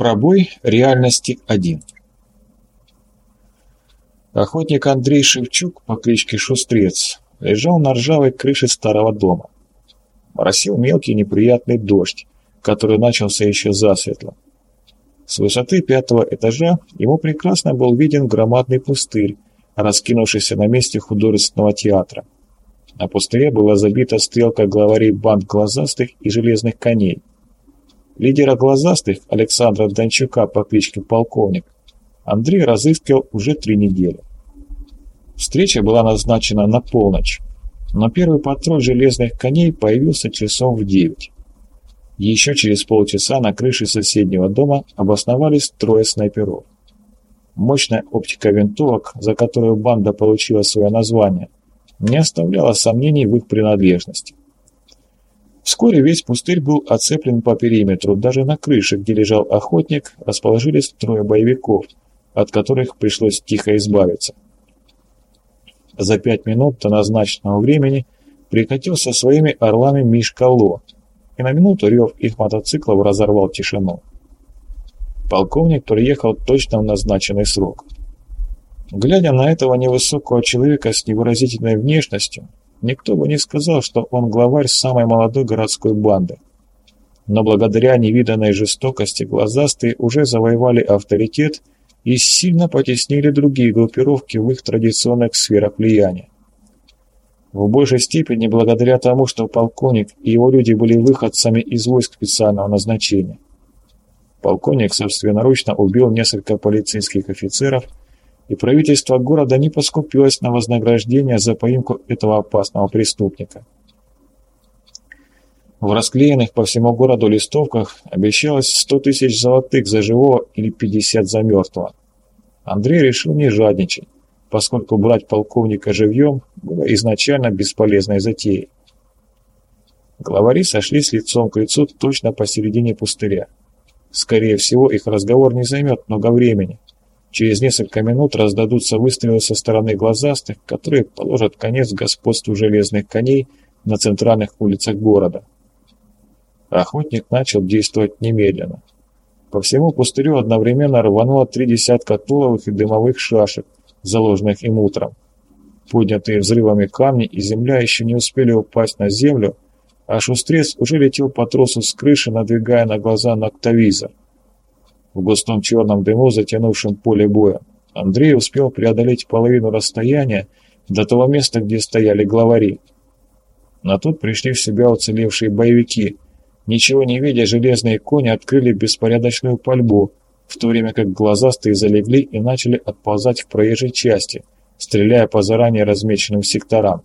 Пробой реальности 1 Охотник Андрей Шевчук по кличке Шустрец лежал на ржавой крыше старого дома. Моросил мелкий неприятный дождь, который начался еще засветло. С высоты пятого этажа ему прекрасно был виден громадный пустырь, раскинувшийся на месте художественного театра. На пустыре была забита стрелка главарей банд глазастых и железных коней. Лидера глазастых Александра Дончука по кличке Полковник Андрей разыскивал уже три недели. Встреча была назначена на полночь, но первый патруль железных коней появился часом в девять. Еще через полчаса на крыше соседнего дома обосновались трое снайперов. Мощная оптика винтовок, за которую банда получила свое название, не оставляла сомнений в их принадлежности. Вскоре весь пустырь был оцеплен по периметру, даже на крыше, где лежал охотник, расположились трое боевиков, от которых пришлось тихо избавиться. За пять минут до назначенного времени прикатил со своими орлами Мишка Ло, и на минуту рев их мотоциклов разорвал тишину. Полковник приехал точно в назначенный срок. Глядя на этого невысокого человека с невыразительной внешностью, никто бы не сказал, что он главарь самой молодой городской банды. Но благодаря невиданной жестокости глазастые уже завоевали авторитет и сильно потеснили другие группировки в их традиционных сферах влияния. В большей степени благодаря тому, что полковник и его люди были выходцами из войск специального назначения. Полковник собственноручно убил несколько полицейских офицеров – и правительство города не поскупилось на вознаграждение за поимку этого опасного преступника. В расклеенных по всему городу листовках обещалось 100 тысяч золотых за живого или 50 за мертвого. Андрей решил не жадничать, поскольку брать полковника живьем было изначально бесполезной затеей. Главари сошлись лицом к лицу точно посередине пустыря. Скорее всего, их разговор не займет много времени – Через несколько минут раздадутся выстрелы со стороны глазастых, которые положат конец господству железных коней на центральных улицах города. Охотник начал действовать немедленно. По всему пустырю одновременно рвануло три десятка туловых и дымовых шашек, заложенных им утром. Поднятые взрывами камни и земля еще не успели упасть на землю, а шустрец уже летел по тросу с крыши, надвигая на глаза ноктовизор. В густом черном дыму, затянувшем поле боя, Андрей успел преодолеть половину расстояния до того места, где стояли главари. Но тут пришли в себя уцелевшие боевики. Ничего не видя, железные кони открыли беспорядочную пальбу, в то время как глазастые залегли и начали отползать к проезжей части, стреляя по заранее размеченным секторам.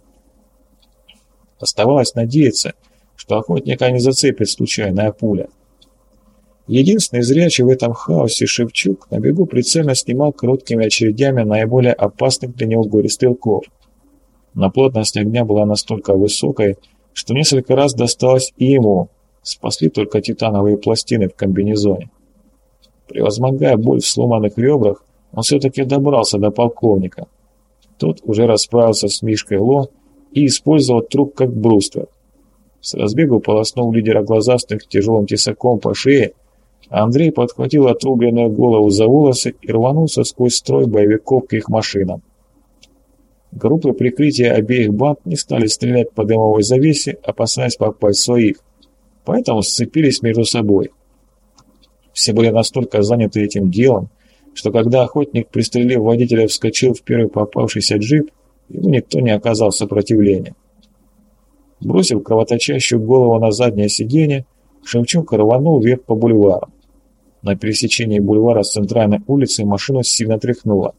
Оставалось надеяться, что охотника не зацепит случайная пуля. Единственный зрячий в этом хаосе Шевчук на бегу прицельно снимал короткими очередями наиболее опасных для него горе-стрелков. Но плотность огня была настолько высокой, что несколько раз досталось и ему, спасли только титановые пластины в комбинезоне. Превозмогая боль в сломанных ребрах, он все-таки добрался до полковника. Тот уже расправился с Мишкой Ло и использовал труп как бруствер. С разбегу полоснул лидера глазастых тяжелым тесаком по шее Андрей подхватил отрубленную голову за волосы и рванулся сквозь строй боевиков к их машинам. Группы прикрытия обеих банд не стали стрелять по дымовой завесе, опасаясь попасть своих, поэтому сцепились между собой. Все были настолько заняты этим делом, что когда охотник, пристрелив водителя, вскочил в первый попавшийся джип, ему никто не оказал сопротивления. Бросив кровоточащую голову на заднее сиденье, Шевчук рванул вверх по бульвару. На пересечении бульвара с центральной улицей машину сильно тряхнуло.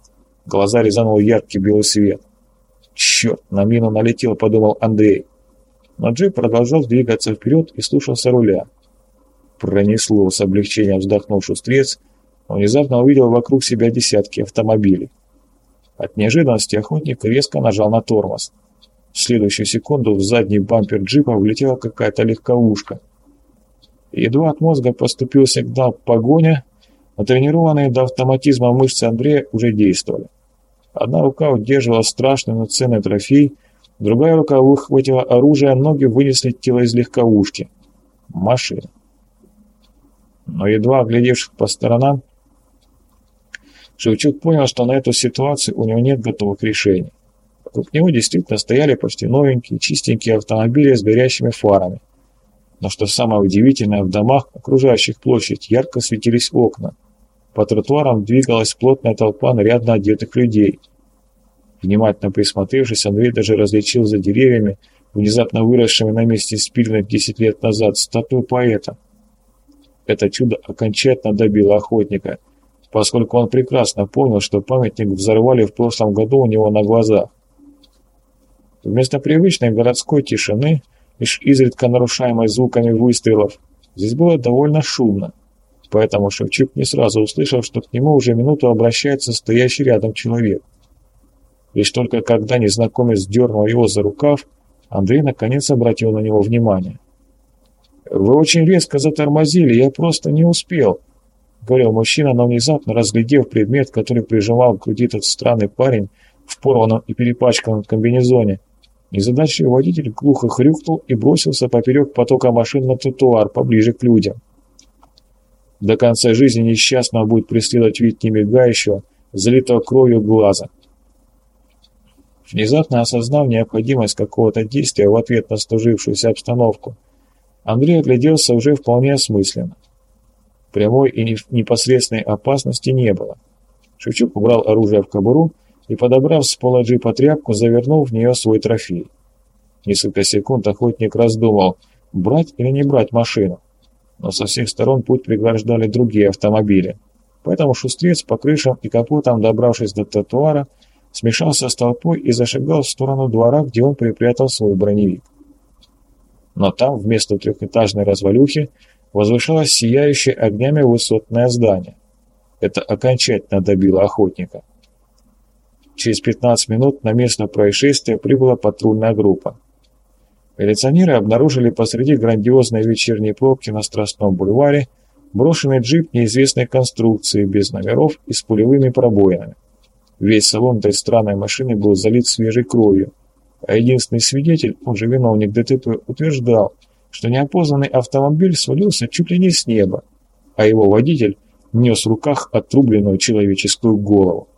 Глаза резанул яркий белый свет. «Черт, на мину налетел», — подумал Андрей. Но джип продолжал двигаться вперед и слушался руля. Пронесло с облегчением вздохнул шустрец, но внезапно увидел вокруг себя десятки автомобилей. От неожиданности охотник резко нажал на тормоз. В следующую секунду в задний бампер джипа влетела какая-то легковушка — Едва от мозга поступил сигнал «погоня», натренированные до автоматизма мышцы Андрея уже действовали. Одна рука удерживала страшный, но ценный трофей, другая рука выхватила оружие, а ноги вынесли тело из легковушки. Машина. Но едва оглядевшись по сторонам, Шевчук понял, что на эту ситуацию у него нет готовых решений. Вокруг него действительно стояли почти новенькие, чистенькие автомобили с горящими фарами. Но что самое удивительное, в домах, окружающих площадь, ярко светились окна. По тротуарам двигалась плотная толпа нарядно одетых людей. Внимательно присмотревшись, Андрей даже различил за деревьями, внезапно выросшими на месте спильных 10 лет назад, статую поэта. Это чудо окончательно добило охотника, поскольку он прекрасно помнил, что памятник взорвали в прошлом году у него на глазах. Вместо привычной городской тишины – лишь изредка нарушаемой звуками выстрелов. Здесь было довольно шумно, поэтому Шевчук не сразу услышал, что к нему уже минуту обращается стоящий рядом человек. Лишь только когда незнакомец дернул его за рукав, Андрей наконец обратил на него внимание. «Вы очень резко затормозили, я просто не успел», — говорил мужчина, но внезапно, разглядев предмет, который прижимал к груди тот странный парень в порванном и перепачканном комбинезоне, Незадачливый водитель глухо хрюкнул и бросился поперек потока машин на тротуар, поближе к людям. До конца жизни несчастного будет преследовать вид немигающего, залитого кровью глаза. Внезапно осознав необходимость какого-то действия в ответ на служившуюся обстановку, Андрей огляделся уже вполне осмысленно. Прямой и непосредственной опасности не было. Шевчук убрал оружие в кобуру и, подобрав с пола джипа тряпку, завернул в нее свой трофей. Несколько секунд охотник раздумал, брать или не брать машину. Но со всех сторон путь преграждали другие автомобили. Поэтому шустрец по крышам и капотам, добравшись до тротуара, смешался с толпой и зашагал в сторону двора, где он припрятал свой броневик. Но там, вместо трехэтажной развалюхи, возвышалось сияющее огнями высотное здание. Это окончательно добило охотника. Через 15 минут на место происшествия прибыла патрульная группа. Милиционеры обнаружили посреди грандиозной вечерней пробки на Страстном бульваре брошенный джип неизвестной конструкции, без номеров и с пулевыми пробоинами. Весь салон этой странной машины был залит свежей кровью, а единственный свидетель, он же виновник ДТП, утверждал, что неопознанный автомобиль свалился чуть ли не с неба, а его водитель нес в руках отрубленную человеческую голову.